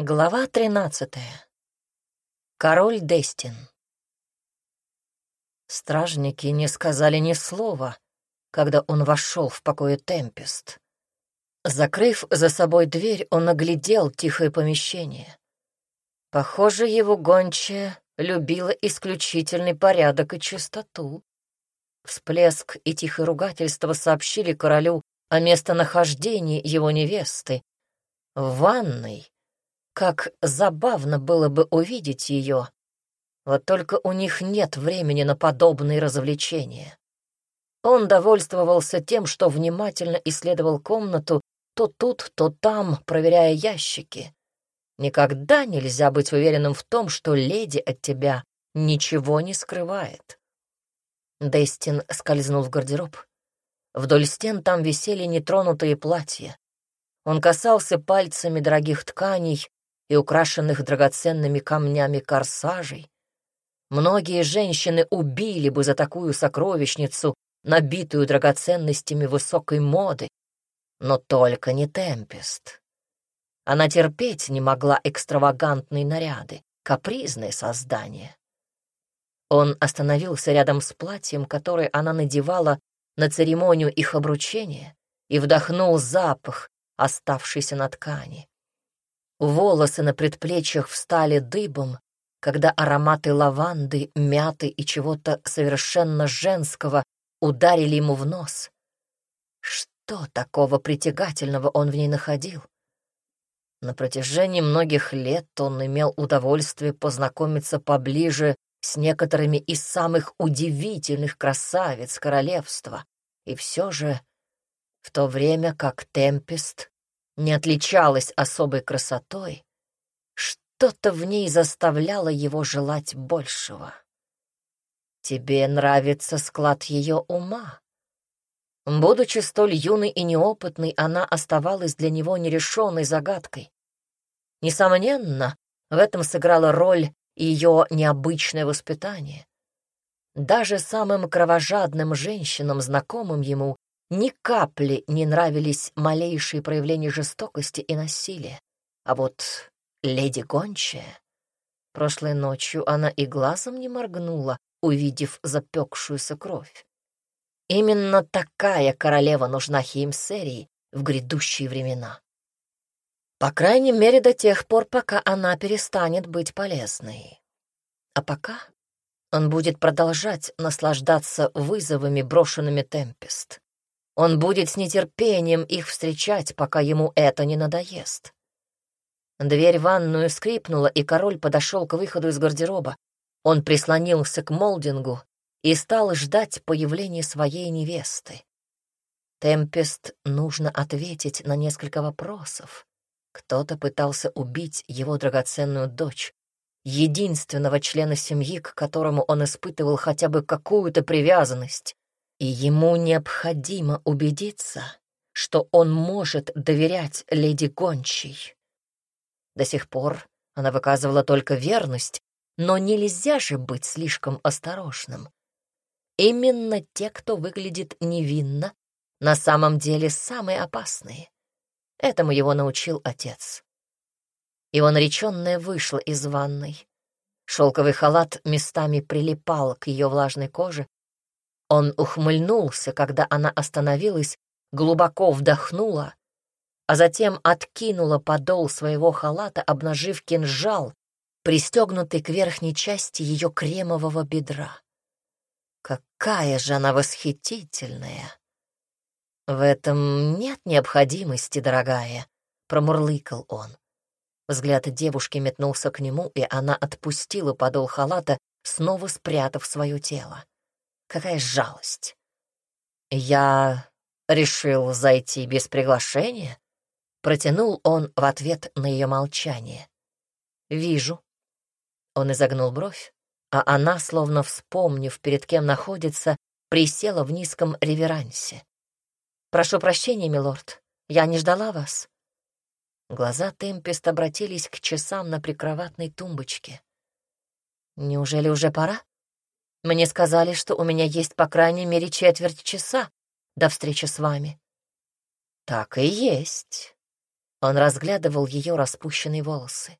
Глава тринадцатая. Король Дестин. Стражники не сказали ни слова, когда он вошел в покое Темпест. Закрыв за собой дверь, он оглядел тихое помещение. Похоже, его гончая любила исключительный порядок и чистоту. Всплеск и тихое ругательство сообщили королю о местонахождении его невесты. В ванной как забавно было бы увидеть ее. Вот только у них нет времени на подобные развлечения. Он довольствовался тем, что внимательно исследовал комнату то тут, то там, проверяя ящики. Никогда нельзя быть уверенным в том, что леди от тебя ничего не скрывает. Дестин скользнул в гардероб. Вдоль стен там висели нетронутые платья. Он касался пальцами дорогих тканей, и украшенных драгоценными камнями корсажей. Многие женщины убили бы за такую сокровищницу, набитую драгоценностями высокой моды, но только не Темпест. Она терпеть не могла экстравагантные наряды, капризное создание. Он остановился рядом с платьем, которое она надевала на церемонию их обручения, и вдохнул запах, оставшийся на ткани. Волосы на предплечьях встали дыбом, когда ароматы лаванды, мяты и чего-то совершенно женского ударили ему в нос. Что такого притягательного он в ней находил? На протяжении многих лет он имел удовольствие познакомиться поближе с некоторыми из самых удивительных красавиц королевства, и все же, в то время как Темпест не отличалась особой красотой, что-то в ней заставляло его желать большего. Тебе нравится склад ее ума. Будучи столь юной и неопытной, она оставалась для него нерешенной загадкой. Несомненно, в этом сыграла роль ее необычное воспитание. Даже самым кровожадным женщинам, знакомым ему, ни капли не нравились малейшие проявления жестокости и насилия. А вот леди Гончая... Прошлой ночью она и глазом не моргнула, увидев запекшуюся кровь. Именно такая королева нужна Хеймсерии в грядущие времена. По крайней мере, до тех пор, пока она перестанет быть полезной. А пока он будет продолжать наслаждаться вызовами, брошенными Темпест. Он будет с нетерпением их встречать, пока ему это не надоест. Дверь в ванную скрипнула, и король подошел к выходу из гардероба. Он прислонился к молдингу и стал ждать появления своей невесты. Темпест нужно ответить на несколько вопросов. Кто-то пытался убить его драгоценную дочь, единственного члена семьи, к которому он испытывал хотя бы какую-то привязанность. И ему необходимо убедиться, что он может доверять леди Гончей. До сих пор она выказывала только верность, но нельзя же быть слишком осторожным. Именно те, кто выглядит невинно, на самом деле самые опасные. Этому его научил отец. Его нареченная вышла из ванной. Шелковый халат местами прилипал к ее влажной коже, он ухмыльнулся, когда она остановилась, глубоко вдохнула, а затем откинула подол своего халата, обнажив кинжал, пристегнутый к верхней части ее кремового бедра. Какая же она восхитительная! В этом нет необходимости, дорогая, промурлыкал он. Взгляд девушки метнулся к нему, и она отпустила подол халата, снова спрятав свое тело. Какая жалость. Я решил зайти без приглашения. Протянул он в ответ на ее молчание. «Вижу». Он изогнул бровь, а она, словно вспомнив, перед кем находится, присела в низком реверансе. «Прошу прощения, милорд, я не ждала вас». Глаза Темпест обратились к часам на прикроватной тумбочке. «Неужели уже пора?» Мне сказали, что у меня есть по крайней мере четверть часа до встречи с вами. Так и есть. Он разглядывал ее распущенные волосы.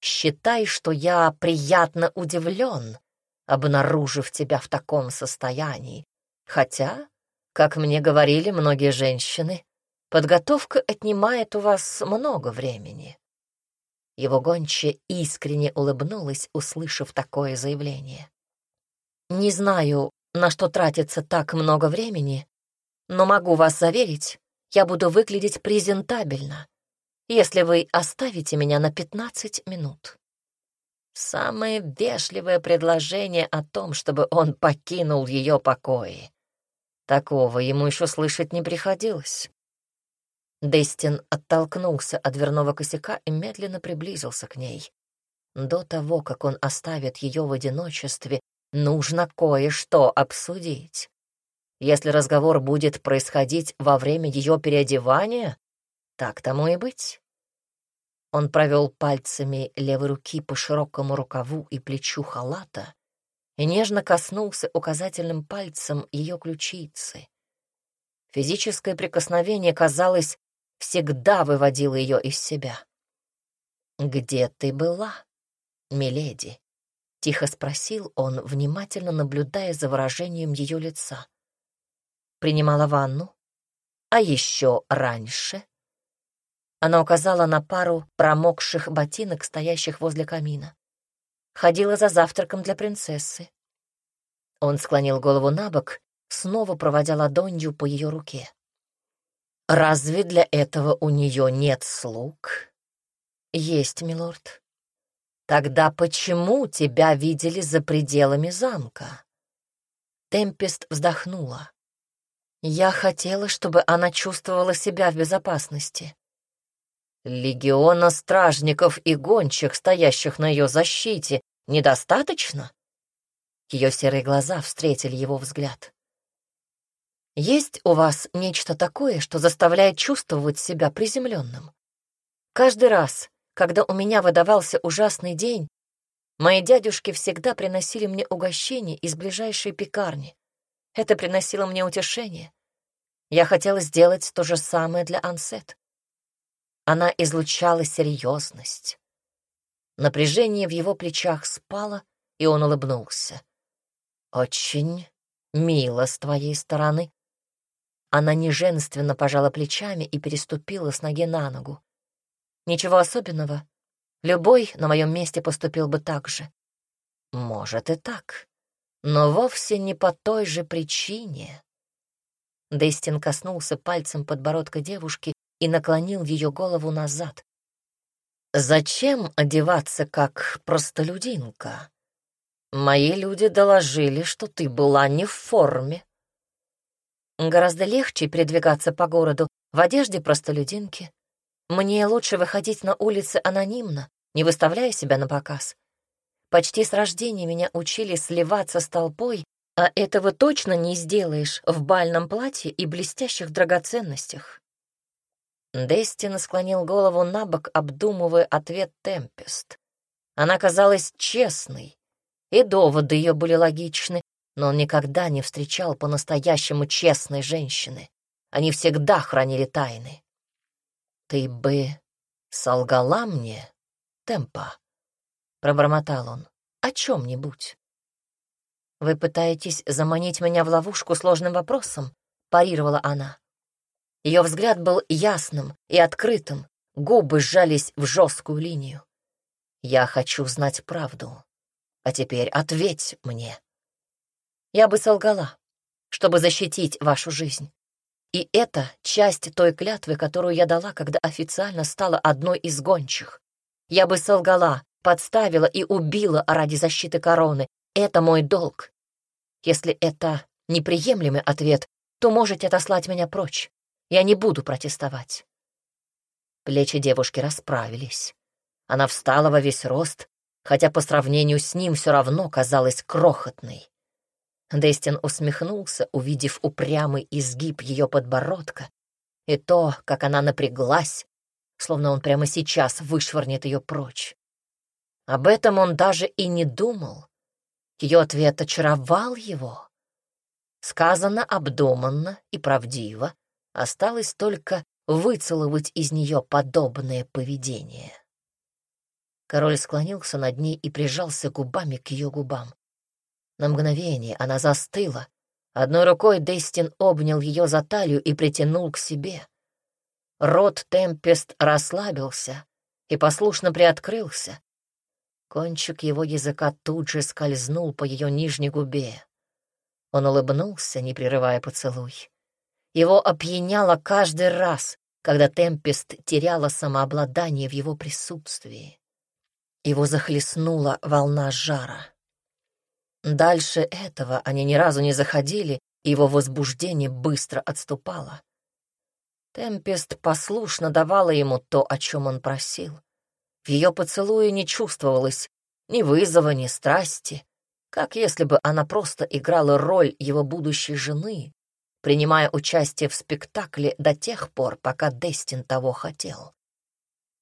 «Считай, что я приятно удивлен, обнаружив тебя в таком состоянии. Хотя, как мне говорили многие женщины, подготовка отнимает у вас много времени». Его гончая искренне улыбнулась, услышав такое заявление. «Не знаю, на что тратится так много времени, но могу вас заверить, я буду выглядеть презентабельно, если вы оставите меня на 15 минут». Самое вежливое предложение о том, чтобы он покинул ее покои. Такого ему еще слышать не приходилось. Дестин оттолкнулся от дверного косяка и медленно приблизился к ней. До того, как он оставит ее в одиночестве, нужно кое-что обсудить. Если разговор будет происходить во время ее переодевания, так тому и быть. Он провел пальцами левой руки по широкому рукаву и плечу халата и нежно коснулся указательным пальцем ее ключицы. Физическое прикосновение, казалось, всегда выводило ее из себя. «Где ты была, миледи?» — тихо спросил он, внимательно наблюдая за выражением ее лица. «Принимала ванну? А еще раньше?» Она указала на пару промокших ботинок, стоящих возле камина. Ходила за завтраком для принцессы. Он склонил голову на бок, снова проводя ладонью по ее руке. «Разве для этого у нее нет слуг?» «Есть, милорд». «Тогда почему тебя видели за пределами замка?» Темпест вздохнула. «Я хотела, чтобы она чувствовала себя в безопасности. Легиона стражников и гончих, стоящих на ее защите, недостаточно? Ее серые глаза встретили его взгляд. Есть у вас нечто такое, что заставляет чувствовать себя приземленным? Каждый раз, когда у меня выдавался ужасный день, мои дядюшки всегда приносили мне угощение из ближайшей пекарни. Это приносило мне утешение. Я хотела сделать то же самое для Ансет. Она излучала серьезность. Напряжение в его плечах спало, и он улыбнулся. «Очень мило с твоей стороны». Она неженственно пожала плечами и переступила с ноги на ногу. «Ничего особенного. Любой на моем месте поступил бы так же». «Может и так, но вовсе не по той же причине». Дейстин коснулся пальцем подбородка девушки и наклонил ее голову назад. «Зачем одеваться как простолюдинка? Мои люди доложили, что ты была не в форме». Гораздо легче передвигаться по городу в одежде простолюдинки. Мне лучше выходить на улицы анонимно, не выставляя себя на показ. Почти с рождения меня учили сливаться с толпой, а этого точно не сделаешь в бальном платье и блестящих драгоценностях. Дестин склонил голову на бок, обдумывая ответ Темпест. Она казалась честной, и доводы ее были логичны, но он никогда не встречал по-настоящему честной женщины. Они всегда хранили тайны. «Ты бы солгала мне, Темпа?» — пробормотал он. «О чем-нибудь?» «Вы пытаетесь заманить меня в ловушку сложным вопросом?» — парировала она. Ее взгляд был ясным и открытым, губы сжались в жесткую линию. «Я хочу знать правду. А теперь ответь мне». Я бы солгала, чтобы защитить вашу жизнь. И это часть той клятвы, которую я дала, когда официально стала одной из гончих. Я бы солгала, подставила и убила ради защиты короны. Это мой долг. Если это неприемлемый ответ, то можете отослать меня прочь. Я не буду протестовать. Плечи девушки расправились. Она встала во весь рост, хотя по сравнению с ним все равно казалась крохотной. Дестин усмехнулся, увидев упрямый изгиб ее подбородка и то, как она напряглась, словно он прямо сейчас вышвырнет ее прочь. Об этом он даже и не думал. Ее ответ очаровал его. Сказано обдуманно и правдиво, Осталось только выцеловать из нее подобное поведение. Король склонился над ней и прижался губами к ее губам. На мгновение она застыла. Одной рукой Дестин обнял ее за талию и притянул к себе. Рот Темпест расслабился и послушно приоткрылся. Кончик его языка тут же скользнул по ее нижней губе. Он улыбнулся, не прерывая поцелуй. Его опьяняло каждый раз, когда Темпест теряла самообладание в его присутствии. Его захлестнула волна жара. Дальше этого они ни разу не заходили, и его возбуждение быстро отступало. Темпест послушно давала ему то, о чем он просил. В ее поцелуе не чувствовалось ни вызова, ни страсти, как если бы она просто играла роль его будущей жены, принимая участие в спектакле до тех пор, пока Дестин того хотел.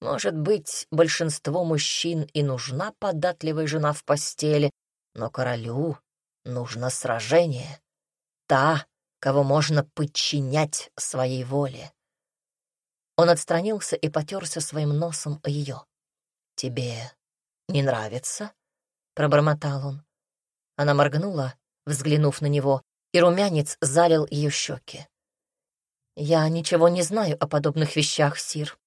Может быть, большинство мужчин и нужна податливая жена в постели, но королю нужно сражение. Та, кого можно подчинять своей воле. Он отстранился и потерся своим носом о ее. «Тебе не нравится?» — пробормотал он. Она моргнула, взглянув на него, и румянец залил ее щеки. «Я ничего не знаю о подобных вещах, Сир.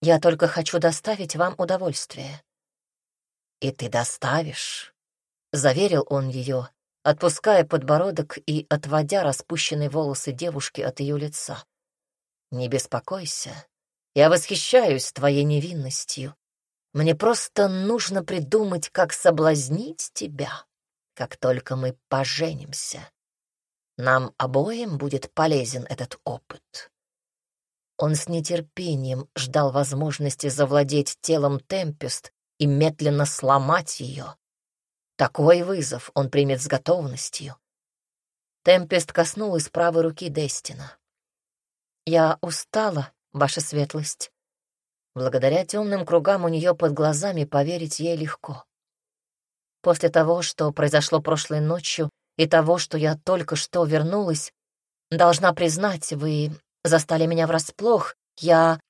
Я только хочу доставить вам удовольствие». «И ты доставишь», — заверил он ее, отпуская подбородок и отводя распущенные волосы девушки от ее лица. «Не беспокойся, я восхищаюсь твоей невинностью. Мне просто нужно придумать, как соблазнить тебя, как только мы поженимся. Нам обоим будет полезен этот опыт. Он с нетерпением ждал возможности завладеть телом Темпест и медленно сломать ее. Такой вызов он примет с готовностью. Темпест коснулась правой руки Дестина. «Я устала, ваша светлость». Благодаря темным кругам у нее под глазами поверить ей легко. После того, что произошло прошлой ночью, и того, что я только что вернулась, должна признать, вы застали меня врасплох. Я...»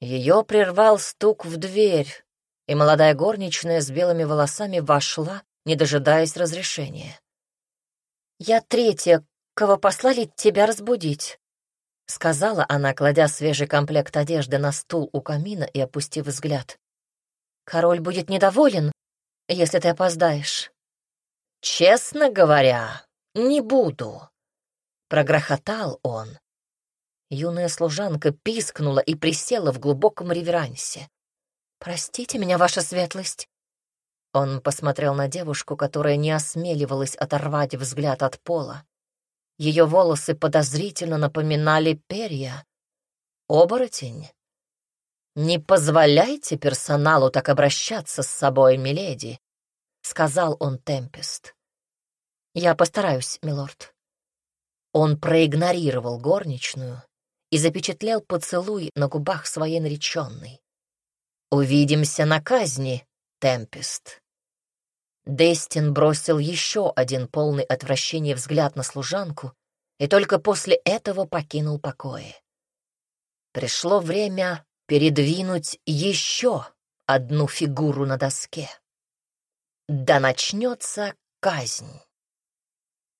Ее прервал стук в дверь, и молодая горничная с белыми волосами вошла, не дожидаясь разрешения. «Я третья, кого послали тебя разбудить», — сказала она, кладя свежий комплект одежды на стул у камина и опустив взгляд. «Король будет недоволен, если ты опоздаешь». «Честно говоря, не буду», — прогрохотал он. Юная служанка пискнула и присела в глубоком реверансе. «Простите меня, ваша светлость». Он посмотрел на девушку, которая не осмеливалась оторвать взгляд от пола. Ее волосы подозрительно напоминали перья. Оборотень. «Не позволяйте персоналу так обращаться с собой, миледи», — сказал он Темпест. «Я постараюсь, милорд». Он проигнорировал горничную и запечатлел поцелуй на губах своей нареченной. «Увидимся на казни, Темпест». Дестин бросил еще один полный отвращения взгляд на служанку и только после этого покинул покои. Пришло время передвинуть еще одну фигуру на доске. Да начнется казнь.